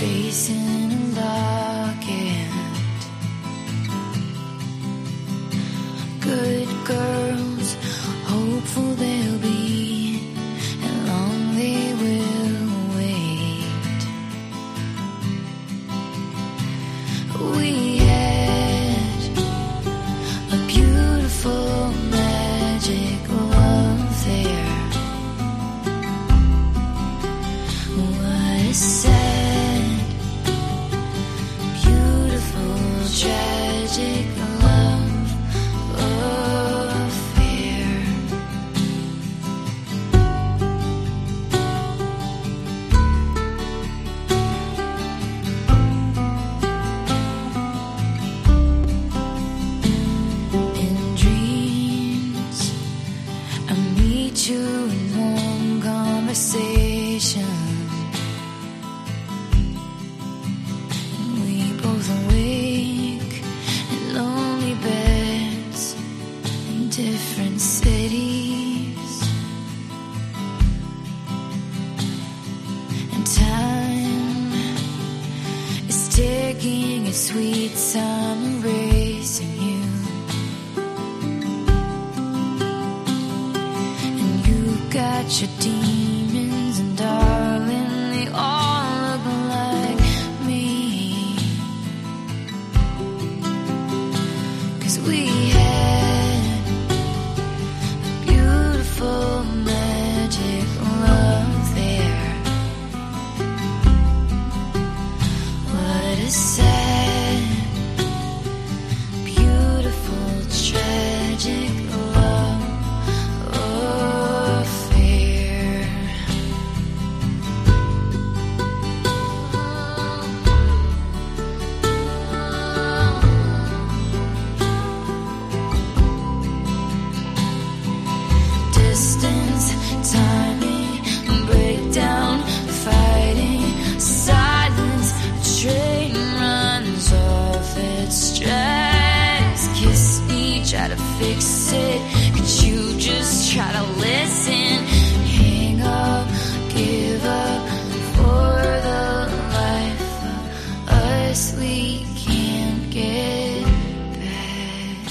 facing a locket. Good girls, hopeful they'll be, and long they will wait. We had a beautiful magic love there. What a sweet time erasing you. And you got your demons, and darling, they all look like me. Cause we had a beautiful magic love there. What a sad, fix it. Could you just try to listen? Hang up, give up for the life of us we can't get back.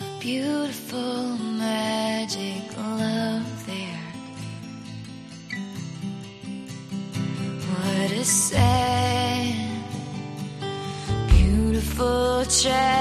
A beautiful magic love there. What a sad, tragic.